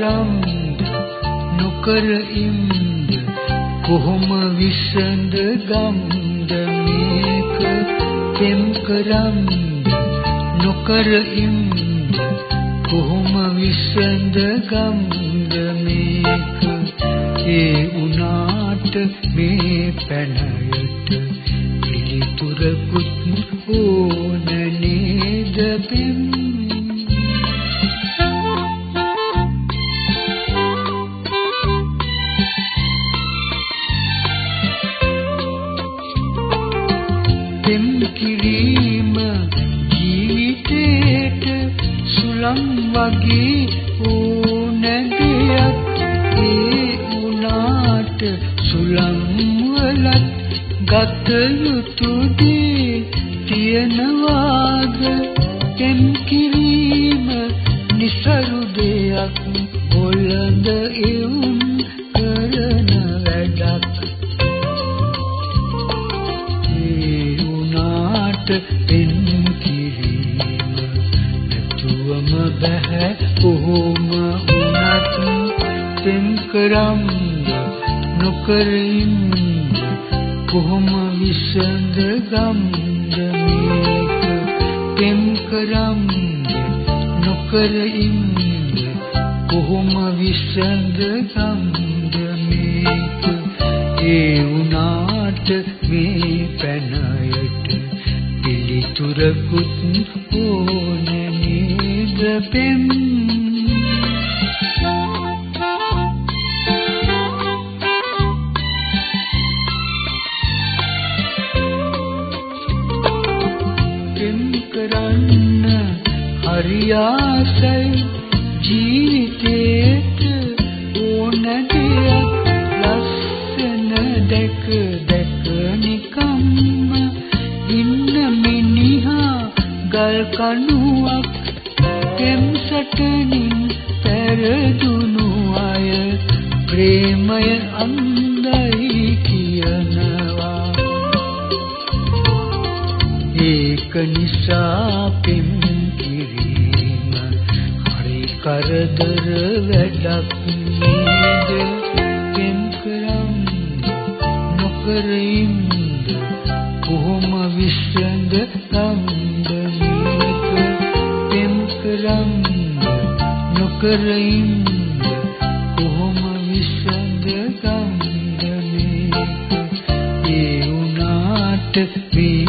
කරම්ද නොකර ඉන්න කොහොම විසඳ ගම්ද මේක පෙම් කරම්ද නොකර ඉන්න කොහොම විසඳ ගම්ද මේක? ඒ උනාට මේ පැනයට පිළිතුරකුත් ඕන නේද පෙම් කිරීම ජීවිතේට සුළං වගේ ඕන දෙයක් ඒ උනාට සුළං වලත් ගත යුතු දේ තියනවාද? පෙම් කිරීම નિසරු දෙයක් බොළඳ එවුන් උනාට පෙම් කිරීම නැතුවම බෑ කොහොම වුණත් පෙම් කරම් නොකර ඉන්න. කොහොම විසඳ ගම්ද මේක පෙම් කරම් නොකර ඉන්න. කොහොම විසඳ ගම්ද මේක? ඒ උනාට මේ පැනයට පිළිතුරකුත් ඕන නේද පෙම් පෙම් කරන්න හරියාසයි ජීවිතේට කණුවක් පෙම් සටනින් පෙරදුණු අය ප්‍රේමය අන්දයි කියනවා. ඒක නිසා පෙම් කිරීම හරි කරදර වැඩක් නේද? පෙම් කරම් නොකර ඉන්න කොහොම විශ්ඳ ගම්ද නොකර ඉන්න කොහොම විශ්ඳ ගම්ද මේක ඒ උනාට මේ